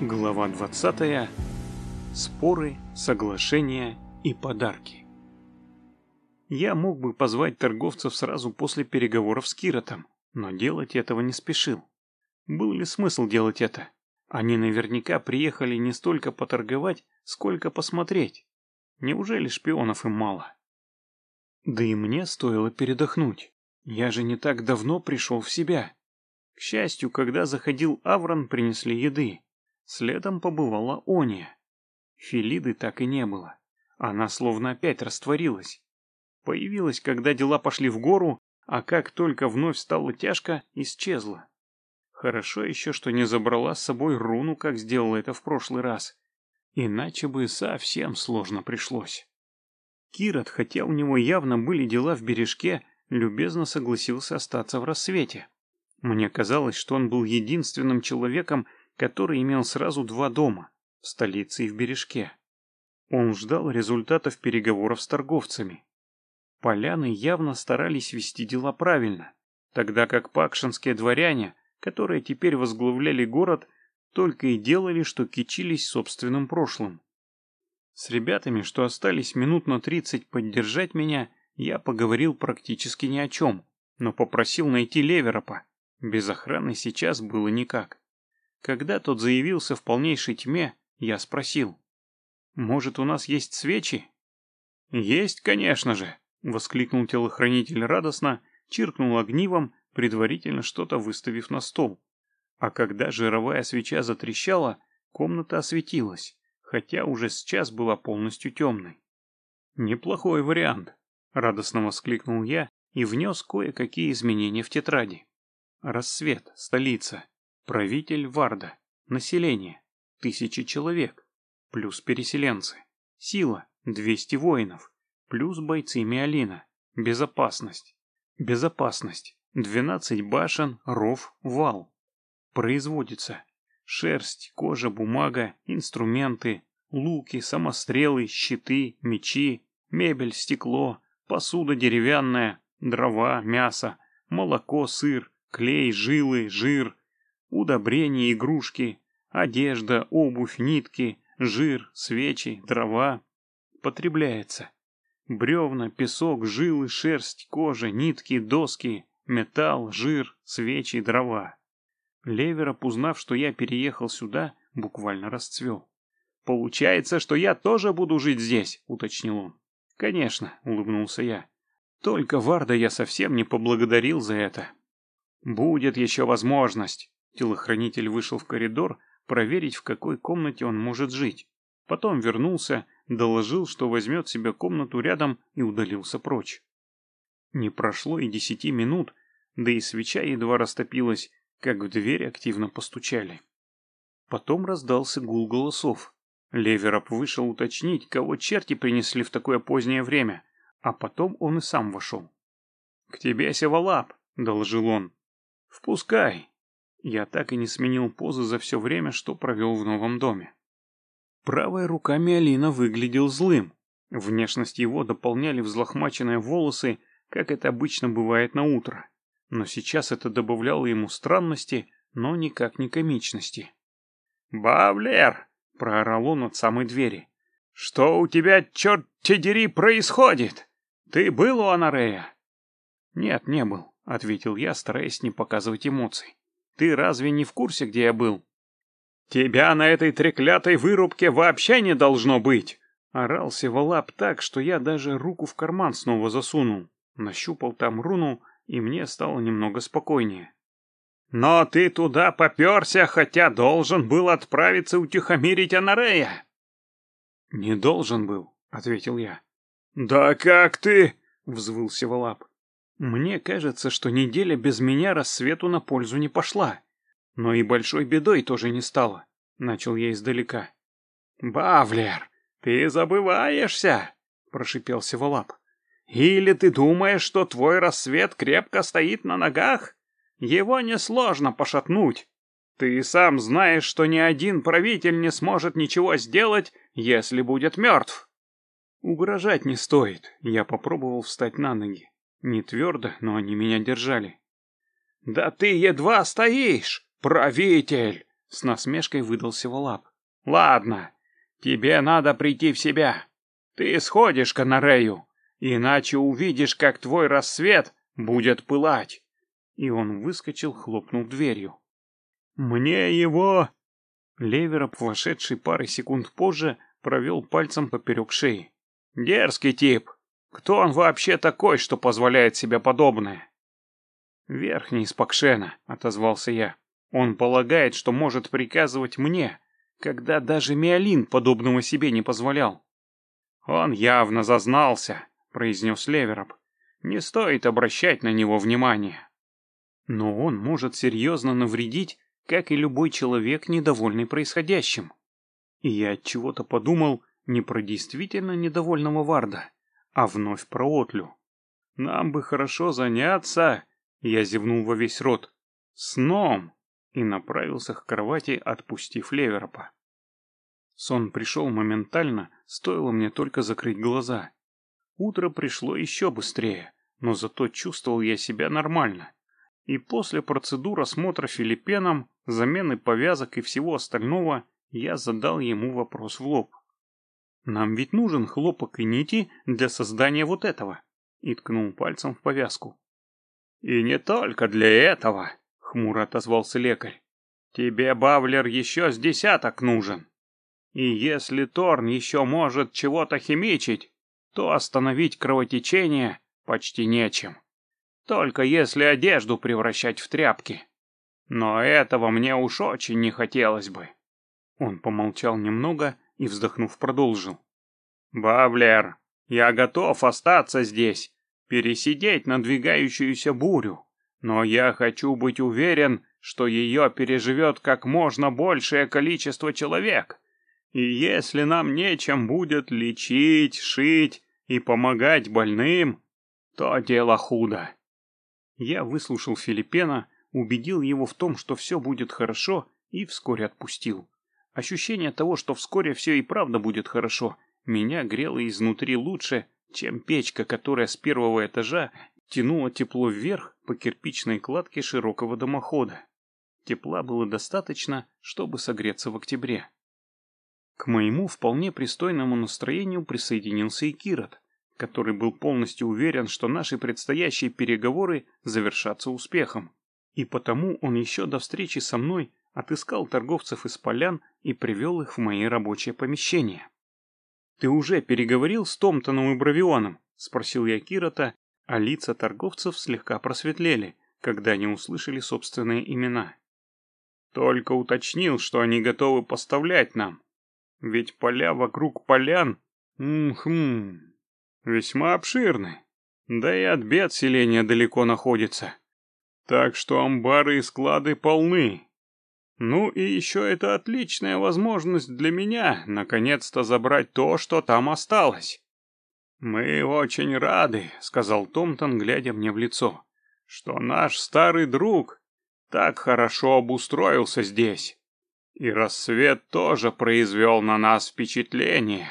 Глава 20. Споры, соглашения и подарки. Я мог бы позвать торговцев сразу после переговоров с Киротом, но делать этого не спешил. Был ли смысл делать это? Они наверняка приехали не столько поторговать, сколько посмотреть. Неужели шпионов им мало? Да и мне стоило передохнуть. Я же не так давно пришел в себя. К счастью, когда заходил Аврон, принесли еды. Следом побывала Ония. Филиды так и не было. Она словно опять растворилась. Появилась, когда дела пошли в гору, а как только вновь стало тяжко, исчезла. Хорошо еще, что не забрала с собой руну, как сделала это в прошлый раз. Иначе бы совсем сложно пришлось. Кирот, хотя у него явно были дела в бережке, любезно согласился остаться в рассвете. Мне казалось, что он был единственным человеком, который имел сразу два дома – в столице и в бережке. Он ждал результатов переговоров с торговцами. Поляны явно старались вести дела правильно, тогда как пакшинские дворяне, которые теперь возглавляли город, только и делали, что кичились собственным прошлым. С ребятами, что остались минут на тридцать поддержать меня, я поговорил практически ни о чем, но попросил найти Леверопа. Без охраны сейчас было никак. Когда тот заявился в полнейшей тьме, я спросил. «Может, у нас есть свечи?» «Есть, конечно же!» — воскликнул телохранитель радостно, чиркнул огнивом, предварительно что-то выставив на стол. А когда жировая свеча затрещала, комната осветилась, хотя уже сейчас была полностью темной. «Неплохой вариант», — радостно воскликнул я и внес кое-какие изменения в тетради. «Рассвет, столица, Правитель Варда. Население. Тысячи человек. Плюс переселенцы. Сила. 200 воинов. Плюс бойцы Миолина. Безопасность. Безопасность. 12 башен, ров, вал. Производится. Шерсть, кожа, бумага, инструменты, луки, самострелы, щиты, мечи, мебель, стекло, посуда деревянная, дрова, мясо, молоко, сыр, клей, жилы, жир, удобрения, игрушки, одежда, обувь, нитки, жир, свечи, дрова. Потребляется. Бревна, песок, жилы, шерсть, кожа, нитки, доски, металл, жир, свечи, дрова. Левероп, узнав, что я переехал сюда, буквально расцвел. «Получается, что я тоже буду жить здесь», — уточнил он. «Конечно», — улыбнулся я. «Только Варда я совсем не поблагодарил за это». «Будет еще возможность», Телохранитель вышел в коридор проверить, в какой комнате он может жить. Потом вернулся, доложил, что возьмет себе комнату рядом и удалился прочь. Не прошло и десяти минут, да и свеча едва растопилась, как в дверь активно постучали. Потом раздался гул голосов. Левероп вышел уточнить, кого черти принесли в такое позднее время, а потом он и сам вошел. — К тебе, Севалап, — доложил он. — Впускай. Я так и не сменил позы за все время, что провел в новом доме. Правая рука Миолина выглядел злым. Внешность его дополняли взлохмаченные волосы, как это обычно бывает на утро. Но сейчас это добавляло ему странности, но никак не комичности. «Бавлер!» — проорал он от самой двери. «Что у тебя, черт те дери, происходит? Ты был у Анарея?» «Нет, не был», — ответил я, стараясь не показывать эмоций. Ты разве не в курсе, где я был? Тебя на этой треклятой вырубке вообще не должно быть! Орал Севалап так, что я даже руку в карман снова засунул. Нащупал там руну, и мне стало немного спокойнее. «Но ты туда поперся, хотя должен был отправиться утихомирить Анарея!» «Не должен был», — ответил я. «Да как ты?» — взвыл Севалап. Мне кажется, что неделя без меня рассвету на пользу не пошла. Но и большой бедой тоже не стало. Начал я издалека. «Бавлер, ты забываешься!» — прошипел Севолап. «Или ты думаешь, что твой рассвет крепко стоит на ногах? Его несложно пошатнуть. Ты сам знаешь, что ни один правитель не сможет ничего сделать, если будет мертв». Угрожать не стоит. Я попробовал встать на ноги. Не твердо, но они меня держали. «Да ты едва стоишь, правитель!» — С насмешкой выдался Валап. Ладно, тебе надо прийти в себя. Ты сходишь к Анарею, иначе увидишь, как твой рассвет будет пылать. И он выскочил, хлопнув дверью. Мне его... Левероп, вошедший пары секунд позже, провел пальцем поперек шеи. Дерзкий тип. Кто он вообще такой, что позволяет себе подобное? Верхний из Пакшена, отозвался я. Он полагает, что может приказывать мне, когда даже Миолин подобного себе не позволял. Он явно зазнался, произнес Левероп. Не стоит обращать на него внимания. Но он может серьезно навредить, как и любой человек, недовольный происходящим. И я от чего-то подумал не про действительно недовольного Варда, а вновь про Отлю. Нам бы хорошо заняться, я зевнул во весь рот, сном, и направился к кровати, отпустив Леверопа. Сон пришел моментально, стоило мне только закрыть глаза. Утро пришло еще быстрее, но зато чувствовал я себя нормально. И после процедур осмотра Филиппеном, замены повязок и всего остального, я задал ему вопрос в лоб. «Нам ведь нужен хлопок и нити для создания вот этого», и ткнул пальцем в повязку. «И не только для этого», — хмуро отозвался лекарь. «Тебе, Бавлер, еще с десяток нужен. И если Торн еще может чего-то химичить, то остановить кровотечение почти нечем. Только если одежду превращать в тряпки. Но этого мне уж очень не хотелось бы. Он помолчал немного и, вздохнув, продолжил. «Бавлер, я готов остаться здесь, пересидеть надвигающуюся бурю, но я хочу быть уверен, что ее переживет как можно большее количество человек, и если нам нечем будет лечить, шить и помогать больным, то дело худо. Я выслушал Филиппена, убедил его в том, что все будет хорошо, и вскоре отпустил. Ощущение того, что вскоре все и правда будет хорошо, меня грело изнутри лучше, чем печка, которая с первого этажа тянула тепло вверх по кирпичной кладке широкого дымохода. Тепла было достаточно, чтобы согреться в октябре. К моему вполне пристойному настроению присоединился и Кирот, который был полностью уверен, что наши предстоящие переговоры завершатся успехом. И потому он еще до встречи со мной отыскал торговцев из полян и привел их в мои рабочие помещения. «Ты уже переговорил с Томтоном и Бравионом?» — спросил я Кирота, а лица торговцев слегка просветлели, когда они услышали собственные имена. «Только уточнил, что они готовы поставлять нам», ведь поля вокруг полян, хм, весьма обширны. Да и от бед селения далеко находится. Так что амбары и склады полны. Ну и еще это отличная возможность для меня наконец-то забрать то, что там осталось. «Мы очень рады», — сказал Томтон, глядя мне в лицо, — «что наш старый друг так хорошо обустроился здесь. И рассвет тоже произвел на нас впечатление.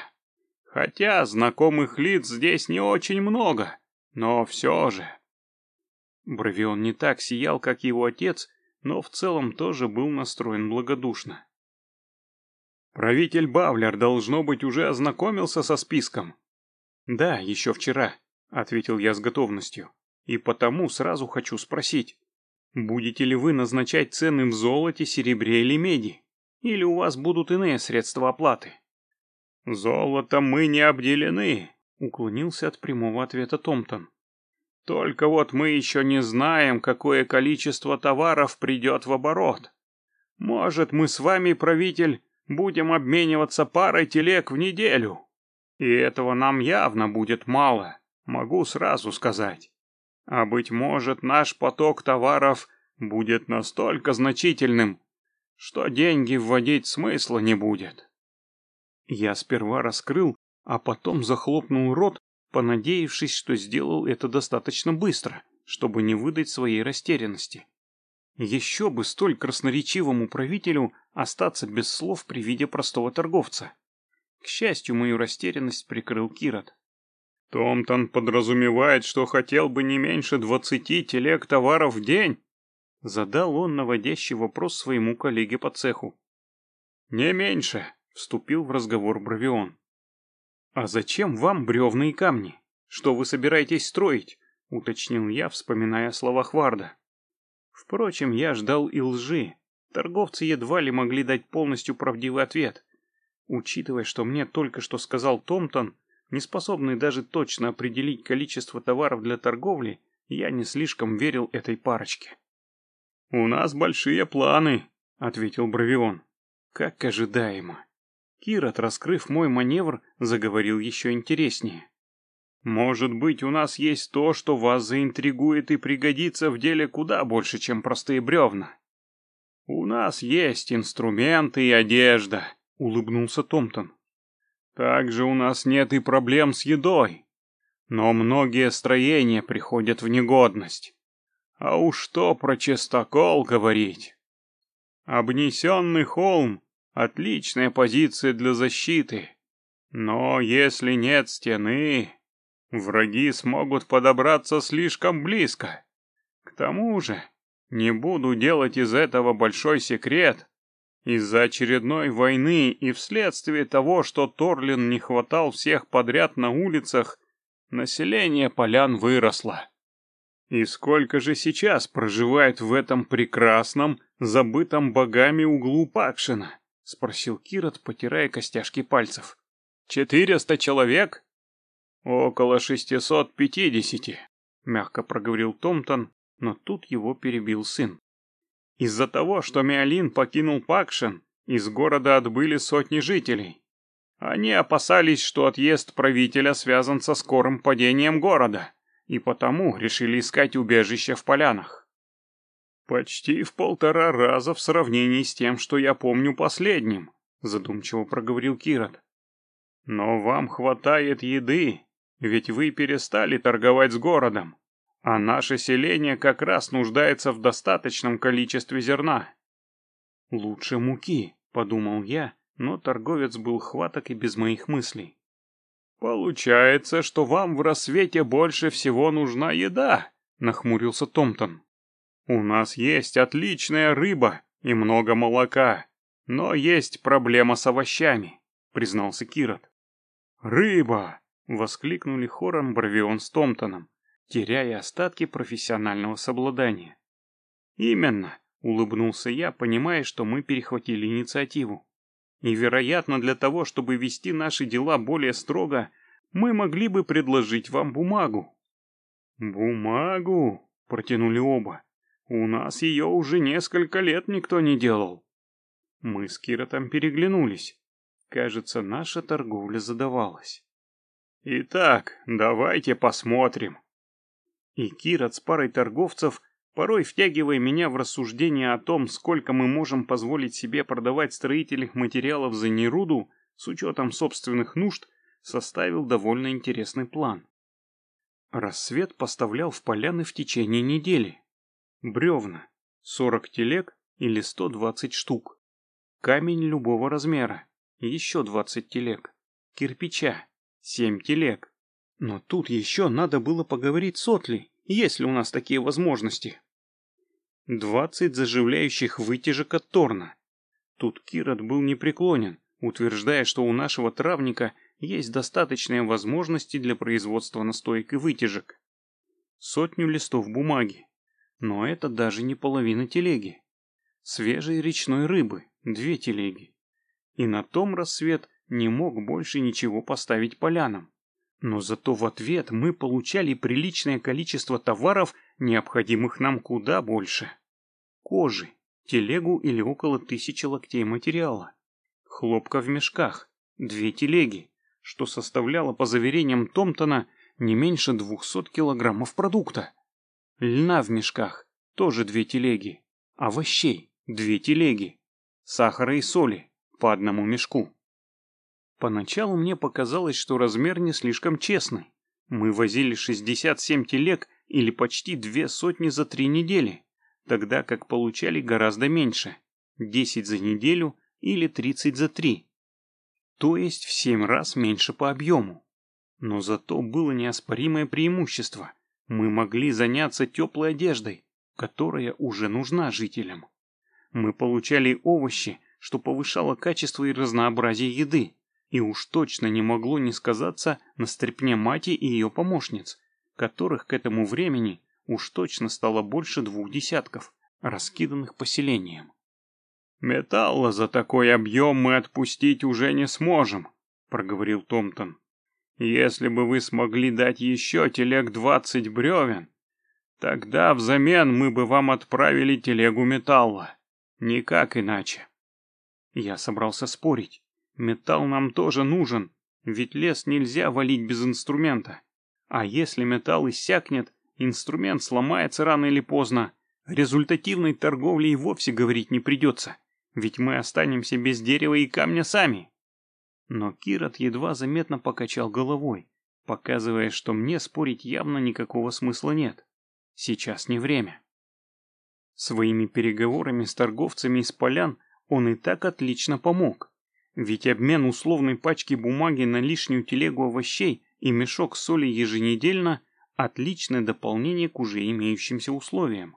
Хотя знакомых лиц здесь не очень много, но все же. Бравион не так сиял, как его отец, но в целом тоже был настроен благодушно. «Правитель Бавлер, должно быть, уже ознакомился со списком?» «Да, еще вчера», — ответил я с готовностью. «И потому сразу хочу спросить, будете ли вы назначать цены в золоте, серебре или меди?» Или у вас будут иные средства оплаты? Золотом мы не обделены, уклонился от прямого ответа Томтон. Только вот мы еще не знаем, какое количество товаров придет в оборот. Может, мы с вами, правитель, будем обмениваться парой телег в неделю. И этого нам явно будет мало, могу сразу сказать. А быть может, наш поток товаров будет настолько значительным, что деньги вводить смысла не будет. Я сперва раскрыл, а потом захлопнул рот, понадеявшись, что сделал это достаточно быстро, чтобы не выдать своей растерянности. Еще бы столь красноречивому правителю остаться без слов при виде простого торговца. К счастью, мою растерянность прикрыл Кирот. Томтон подразумевает, что хотел бы не меньше двадцати телег товаров в день. Задал он наводящий вопрос своему коллеге по цеху. «Не меньше», — вступил в разговор Бравион. «А зачем вам бревна и камни? Что вы собираетесь строить?» — уточнил я, вспоминая слова Хварда. Впрочем, я ждал и лжи. Торговцы едва ли могли дать полностью правдивый ответ. Учитывая, что мне только что сказал Томтон, не способный даже точно определить количество товаров для торговли, я не слишком верил этой парочке. «У нас большие планы», — ответил Бравион. «Как ожидаемо». Кирот, раскрыв мой маневр, заговорил еще интереснее. Может быть, у нас есть то, что вас заинтригует и пригодится в деле куда больше, чем простые бревна. У нас есть инструменты и одежда, улыбнулся Томтон. Также у нас нет и проблем с едой. Но многие строения приходят в негодность. А уж что про чистокол говорить? Обнесенный холм — отличная позиция для защиты. Но если нет стены, Враги смогут подобраться слишком близко. К тому же, не буду делать из этого большой секрет. Из-за очередной войны и вследствие того, что Торлин не хватал всех подряд на улицах, население полян выросло. И сколько же сейчас проживает в этом прекрасном, забытом богами углу Пакшина? Спросил Кирот, потирая костяшки пальцев. Четыреста человек? «Около шестисот пятидесяти», — мягко проговорил Томтон, но тут его перебил сын. «Из-за того, что Миолин покинул Пакшен, из города отбыли сотни жителей. Они опасались, что отъезд правителя связан со скорым падением города, и потому решили искать убежище в полянах. «Почти в полтора раза в сравнении с тем, что я помню последним», — задумчиво проговорил Кирот. «Но вам хватает еды, ведь вы перестали торговать с городом, а наше селение как раз нуждается в достаточном количестве зерна. Лучше муки, подумал я, но торговец был хваток и без моих мыслей. Получается, что вам в рассвете больше всего нужна еда, нахмурился Томтон. У нас есть отличная рыба и много молока, но есть проблема с овощами, признался Кирот. Рыба! Воскликнули хором Бравион с Томтоном, теряя остатки профессионального соблюдания. «Именно», — улыбнулся я, понимая, что мы перехватили инициативу. «И, вероятно, для того, чтобы вести наши дела более строго, мы могли бы предложить вам бумагу». «Бумагу?» — протянули оба. «У нас ее уже несколько лет никто не делал». Мы с Киротом переглянулись. Кажется, наша торговля задавалась. Итак, давайте посмотрим. И Кирот с парой торговцев, порой втягивая меня в рассуждения о том, сколько мы можем позволить себе продавать строительных материалов за Неруду, с учетом собственных нужд, составил довольно интересный план. Рассвет поставлял в поляны в течение недели. Бревна, 40 телег или 120 штук. Камень любого размера, еще 20 телег. Кирпича, Семь телег. Но тут еще надо было поговорить с Отли, есть ли у нас такие возможности. Двадцать заживляющих вытяжек от Торна. Тут Кирот был непреклонен, утверждая, что у нашего травника есть достаточные возможности для производства настоек и вытяжек. Сотню листов бумаги. Но это даже не половина телеги. Свежей речной рыбы – две телеги. И на том рассвет не мог больше ничего поставить полянам. Но зато в ответ мы получали приличное количество товаров, необходимых нам куда больше. Кожи, телегу или около тысячи локтей материала. Хлопка в мешках, две телеги, что составляло, по заверениям Томтона, не меньше 200 килограммов продукта. Льна в мешках, тоже две телеги. Овощей, две телеги. Сахара и соли, по одному мешку. Поначалу мне показалось, что размер не слишком честный. Мы возили 67 телег или почти две сотни за три недели, тогда как получали гораздо меньше – 10 за неделю или 30 за три. То есть в 7 раз меньше по объему. Но зато было неоспоримое преимущество. Мы могли заняться теплой одеждой, которая уже нужна жителям. Мы получали овощи, что повышало качество и разнообразие еды, и уж точно не могло не сказаться на стрепне мати и ее помощниц, которых к этому времени уж точно стало больше двух десятков, раскиданных поселением. «Металла за такой объем мы отпустить уже не сможем», — проговорил Томтон. «Если бы вы смогли дать еще телег двадцать бревен, тогда взамен мы бы вам отправили телегу металла. Никак иначе». Я собрался спорить. Металл нам тоже нужен, ведь лес нельзя валить без инструмента. А если металл иссякнет, инструмент сломается рано или поздно. Результативной торговле и вовсе говорить не придется, ведь мы останемся без дерева и камня сами. Но Кирот едва заметно покачал головой, показывая, что мне спорить явно никакого смысла нет. Сейчас не время. Своими переговорами с торговцами из полян он и так отлично помог. Ведь обмен условной пачки бумаги на лишнюю телегу овощей и мешок соли еженедельно – отличное дополнение к уже имеющимся условиям.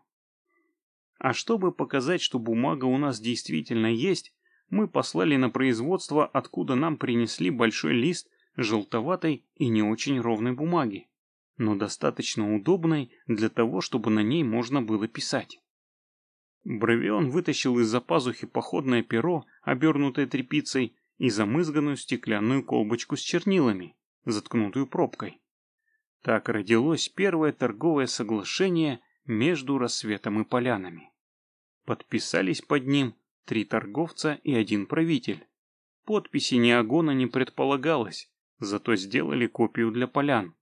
А чтобы показать, что бумага у нас действительно есть, мы послали на производство, откуда нам принесли большой лист желтоватой и не очень ровной бумаги, но достаточно удобной для того, чтобы на ней можно было писать. Бравион вытащил из-за пазухи походное перо, обернутое тряпицей, и замызганную стеклянную колбочку с чернилами, заткнутую пробкой. Так родилось первое торговое соглашение между рассветом и полянами. Подписались под ним три торговца и один правитель. Подписи Неогона не предполагалось, зато сделали копию для полян.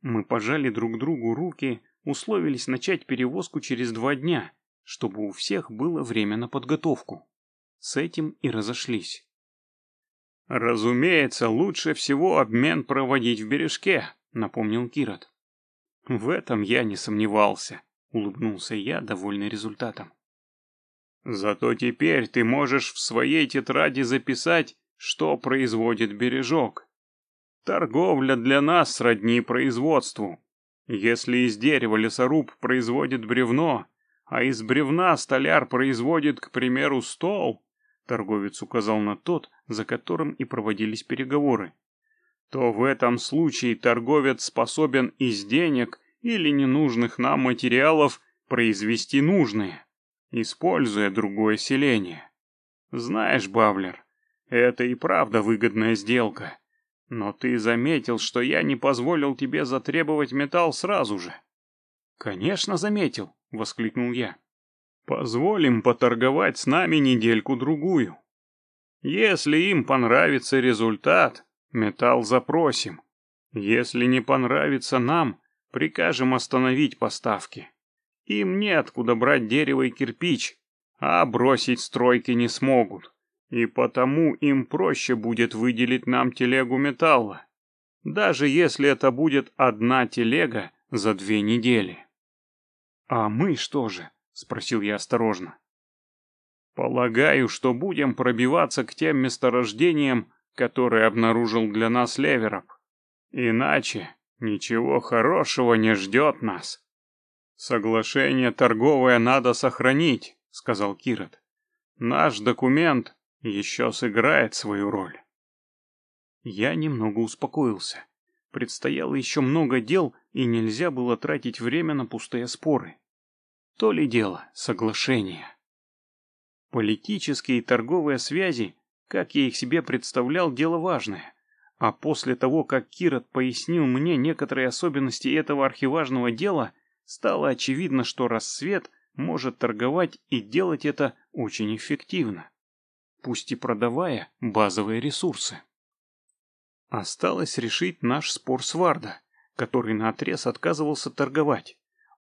Мы пожали друг другу руки, условились начать перевозку через два дня, чтобы у всех было время на подготовку. С этим и разошлись. «Разумеется, лучше всего обмен проводить в бережке», — напомнил Кирот. «В этом я не сомневался», — улыбнулся я, довольный результатом. «Зато теперь ты можешь в своей тетради записать, что производит бережок. Торговля для нас сродни производству. Если из дерева лесоруб производит бревно, а из бревна столяр производит, к примеру, стол, торговец указал на тот, за которым и проводились переговоры, то в этом случае торговец способен из денег или ненужных нам материалов произвести нужные, используя другое селение. Знаешь, Бавлер, это и правда выгодная сделка. Но ты заметил, что я не позволил тебе затребовать металл сразу же. Конечно, заметил, — воскликнул я. «Позволим поторговать с нами недельку-другую. Если им понравится результат, металл запросим. Если не понравится нам, прикажем остановить поставки. Им неоткуда брать дерево и кирпич, а бросить стройки не смогут. И потому им проще будет выделить нам телегу металла, даже если это будет одна телега за две недели. «А мы что же?» — спросил я осторожно. «Полагаю, что будем пробиваться к тем месторождениям, которые обнаружил для нас Левероп. Иначе ничего хорошего не ждет нас». «Соглашение торговое надо сохранить», — сказал Кирот. «Наш документ еще сыграет свою роль». Я немного успокоился. Предстояло еще много дел, и нельзя было тратить время на пустые споры. То ли дело соглашение. Политические и торговые связи, как я их себе представлял, дело важное. А после того, как Кирот пояснил мне некоторые особенности этого архиважного дела, стало очевидно, что рассвет может торговать и делать это очень эффективно, пусть и продавая базовые ресурсы. Осталось решить наш спор с Варда, который наотрез отказывался торговать.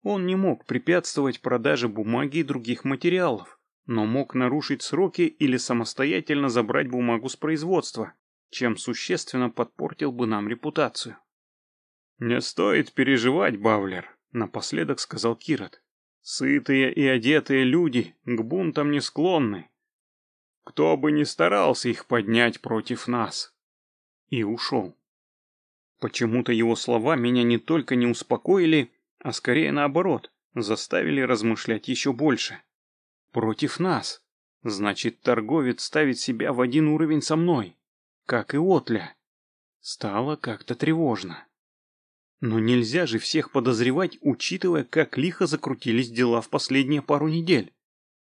Он не мог препятствовать продаже бумаги и других материалов, но мог нарушить сроки или самостоятельно забрать бумагу с производства, чем существенно подпортил бы нам репутацию. «Не стоит переживать, Бавлер», — напоследок сказал Кирот. «Сытые и одетые люди к бунтам не склонны. Кто бы ни старался их поднять против нас». И ушел. Почему-то его слова меня не только не успокоили, а скорее наоборот, заставили размышлять еще больше. Против нас. Значит, торговец ставит себя в один уровень со мной, как и Отля. Стало как-то тревожно. Но нельзя же всех подозревать, учитывая, как лихо закрутились дела в последние пару недель.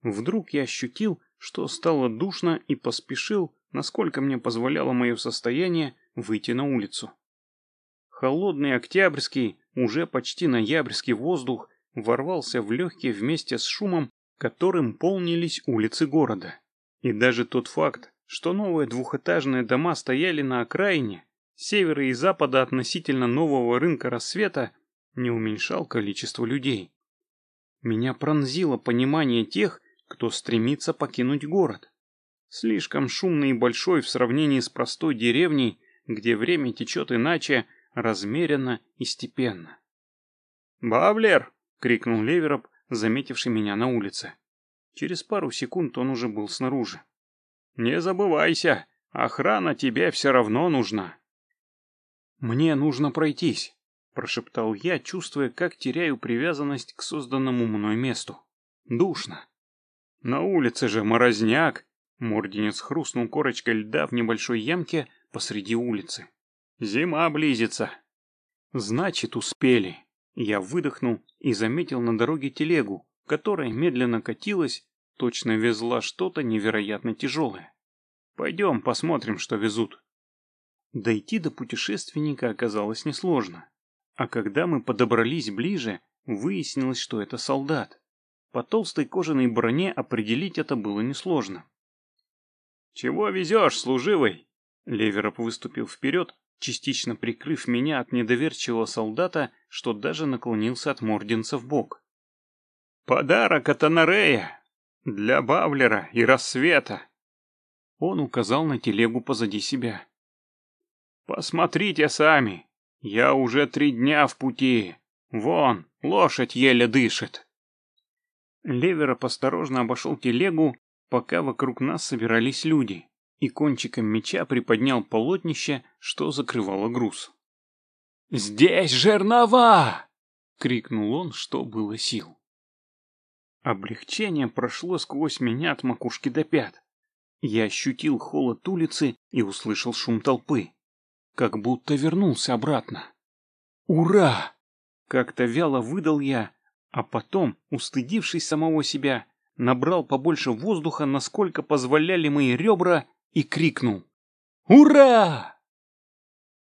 Вдруг я ощутил, что стало душно и поспешил, насколько мне позволяло мое состояние, выйти на улицу. Холодный октябрьский, уже почти ноябрьский воздух ворвался в легкие вместе с шумом, которым полнились улицы города. И даже тот факт, что новые двухэтажные дома стояли на окраине, севера и запада относительно нового рынка рассвета, не уменьшал количество людей. Меня пронзило понимание тех, кто стремится покинуть город. Слишком шумный и большой в сравнении с простой деревней, где время течет иначе, размеренно и степенно. «Бавлер!» — крикнул Левероп, заметивший меня на улице. Через пару секунд он уже был снаружи. «Не забывайся, охрана тебе все равно нужна». «Мне нужно пройтись», — прошептал я, чувствуя, как теряю привязанность к созданному мной месту. «Душно». «На улице же морозняк!» Морденец хрустнул корочкой льда в небольшой ямке посреди улицы. «Зима близится». «Значит, успели». Я выдохнул и заметил на дороге телегу, которая медленно катилась, точно везла что-то невероятно тяжелое. «Пойдем посмотрим, что везут». Дойти до путешественника оказалось несложно. А когда мы подобрались ближе, выяснилось, что это солдат. По толстой кожаной броне определить это было несложно. «Чего везешь, служивый?» Левероп выступил вперед, частично прикрыв меня от недоверчивого солдата, что даже наклонился от морденца в бок. «Подарок от Анарея! Для Бавлера и Рассвета!» Он указал на телегу позади себя. «Посмотрите сами! Я уже три дня в пути! Вон, лошадь еле дышит!» Левер осторожно обошел телегу, пока вокруг нас собирались люди, и кончиком меча приподнял полотнище, что закрывало груз. «Здесь жернова!» — крикнул он, что было сил. Облегчение прошло сквозь меня от макушки до пят. Я ощутил холод улицы и услышал шум толпы. Как будто вернулся обратно. «Ура!» — как-то вяло выдал я, а потом, устыдившись самого себя, набрал побольше воздуха, насколько позволяли мои ребра, и крикнул «Ура!»